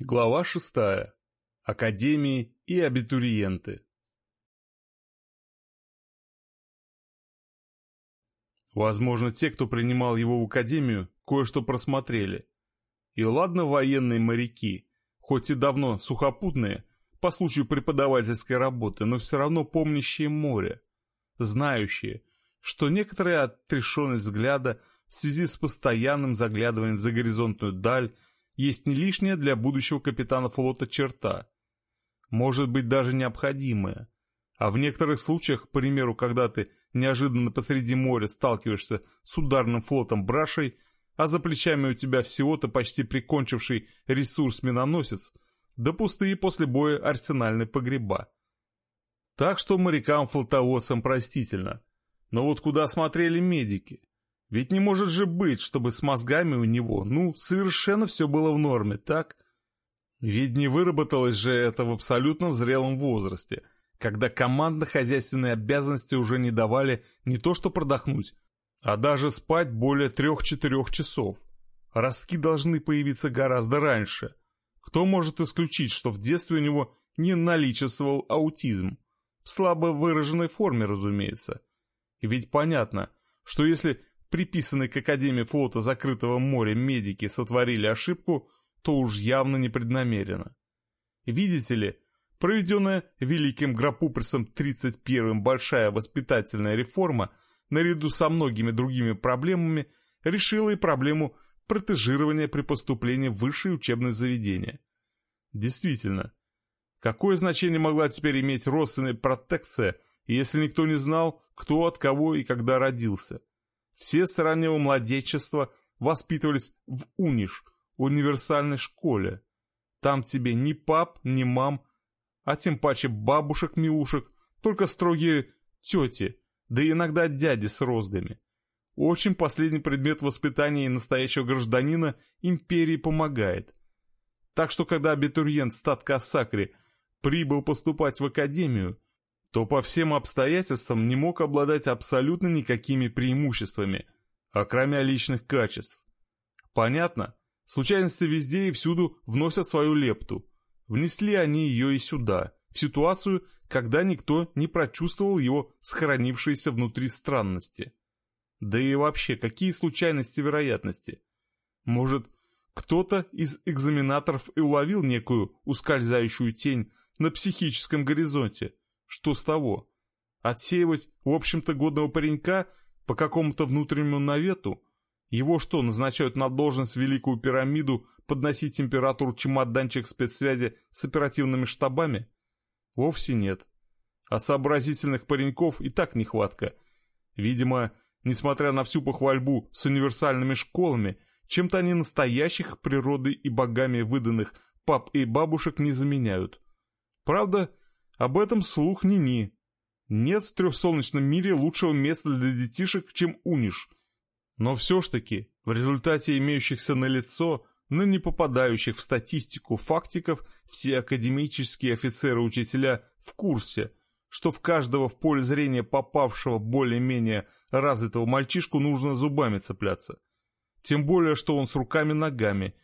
Глава шестая. Академии и абитуриенты. Возможно, те, кто принимал его в академию, кое-что просмотрели. И ладно военные моряки, хоть и давно сухопутные, по случаю преподавательской работы, но все равно помнящие море, знающие, что некоторая отрешенность взгляда в связи с постоянным заглядыванием за горизонтную даль есть не лишняя для будущего капитана флота черта. Может быть даже необходимая. А в некоторых случаях, к примеру, когда ты неожиданно посреди моря сталкиваешься с ударным флотом брашей, а за плечами у тебя всего-то почти прикончивший ресурс миноносец, да пустые после боя арсенальные погреба. Так что морякам-флотоводцам простительно. Но вот куда смотрели медики? Ведь не может же быть, чтобы с мозгами у него, ну, совершенно все было в норме, так? Ведь не выработалось же это в абсолютно зрелом возрасте, когда командно-хозяйственные обязанности уже не давали не то что продохнуть, а даже спать более трех-четырех часов. Ростки должны появиться гораздо раньше. Кто может исключить, что в детстве у него не наличествовал аутизм? В слабо выраженной форме, разумеется. И ведь понятно, что если приписанные к Академии флота закрытого моря медики сотворили ошибку, то уж явно непреднамеренно. Видите ли, проведенная великим Грапупресом 31-м большая воспитательная реформа наряду со многими другими проблемами решила и проблему протежирования при поступлении в высшее учебное заведение. Действительно, какое значение могла теперь иметь родственная протекция, если никто не знал, кто от кого и когда родился? Все с раннего младенчества воспитывались в УНИШ, универсальной школе. Там тебе ни пап, ни мам, а тем паче бабушек-милушек, только строгие тети, да и иногда дяди с розгами. Очень последний предмет воспитания настоящего гражданина империи помогает. Так что когда абитуриент статка Сакри прибыл поступать в академию, то по всем обстоятельствам не мог обладать абсолютно никакими преимуществами, окромя личных качеств. Понятно, случайности везде и всюду вносят свою лепту. Внесли они ее и сюда, в ситуацию, когда никто не прочувствовал его сохранившиеся внутри странности. Да и вообще, какие случайности вероятности? Может, кто-то из экзаменаторов и уловил некую ускользающую тень на психическом горизонте – что с того? Отсеивать, в общем-то, годного паренька по какому-то внутреннему навету? Его что, назначают на должность Великую Пирамиду подносить императору чемоданчик спецсвязи с оперативными штабами? Вовсе нет. А сообразительных пареньков и так нехватка. Видимо, несмотря на всю похвальбу с универсальными школами, чем-то они настоящих природой и богами выданных пап и бабушек не заменяют. Правда, об этом слух ни-ни. Нет в трехсолнечном мире лучшего места для детишек, чем Униш. Но все ж таки, в результате имеющихся на лицо, но не попадающих в статистику фактиков, все академические офицеры-учителя в курсе, что в каждого в поле зрения попавшего более-менее развитого мальчишку нужно зубами цепляться. Тем более, что он с руками-ногами.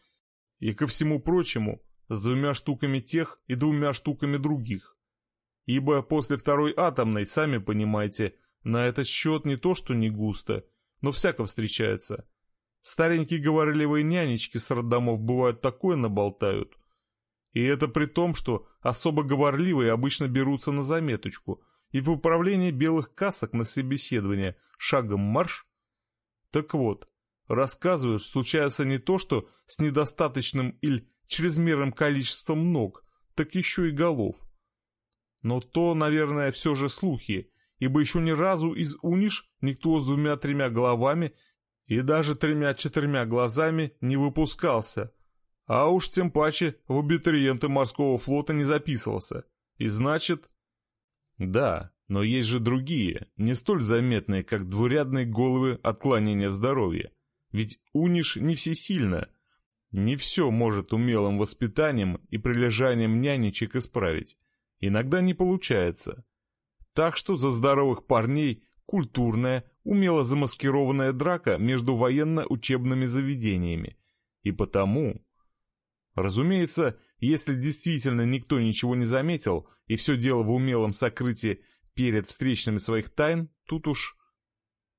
И ко всему прочему, с двумя штуками тех и двумя штуками других. Ибо после второй атомной, сами понимаете, на этот счет не то что не густо, но всяко встречается. Старенькие говорливые нянечки с роддомов бывают такое наболтают. И это при том, что особо говорливые обычно берутся на заметочку и в управлении белых касок на собеседование шагом марш. Так вот, рассказывают, случается не то, что с недостаточным или чрезмерным количеством ног, так еще и голов. Но то, наверное, все же слухи, ибо еще ни разу из Униш никто с двумя-тремя головами и даже тремя-четырьмя глазами не выпускался, а уж тем паче в абитуриенты морского флота не записывался. И значит... Да, но есть же другие, не столь заметные, как двурядные головы отклонения в здоровье. Ведь Униш не всесильна. Не все может умелым воспитанием и прилежанием нянечек исправить. Иногда не получается. Так что за здоровых парней культурная, умело замаскированная драка между военно-учебными заведениями. И потому... Разумеется, если действительно никто ничего не заметил, и все дело в умелом сокрытии перед встречными своих тайн, тут уж...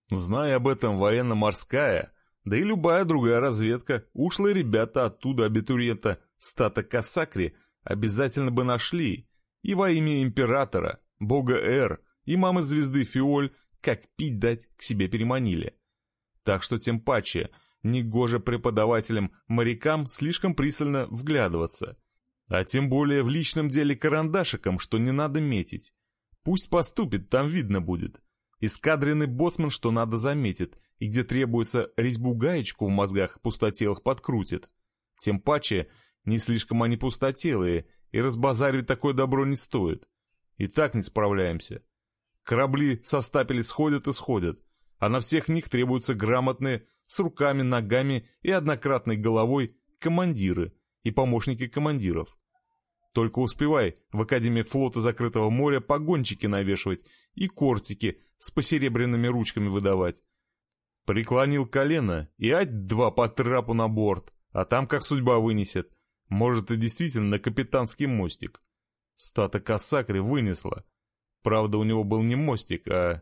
Зная об этом военно-морская, да и любая другая разведка, ушлые ребята оттуда абитуриента Стата Касакри обязательно бы нашли, и во имя императора, бога Эр и мамы звезды Фиоль как пить дать к себе переманили. Так что тем паче, негоже преподавателям-морякам слишком пристально вглядываться. А тем более в личном деле карандашиком, что не надо метить. Пусть поступит, там видно будет. Эскадренный боцман, что надо, заметит, и где требуется резьбу-гаечку в мозгах пустотелых подкрутит. Тем паче, не слишком они пустотелые, и разбазаривать такое добро не стоит. И так не справляемся. Корабли со стапели сходят и сходят, а на всех них требуются грамотные, с руками, ногами и однократной головой командиры и помощники командиров. Только успевай в Академии флота закрытого моря погончики навешивать и кортики с посеребряными ручками выдавать. Преклонил колено и ать два по трапу на борт, а там как судьба вынесет. Может и действительно на капитанский мостик. Стата Кассакри вынесла. Правда, у него был не мостик, а